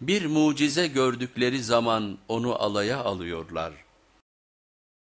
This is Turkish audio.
Bir mucize gördükleri zaman onu alaya alıyorlar.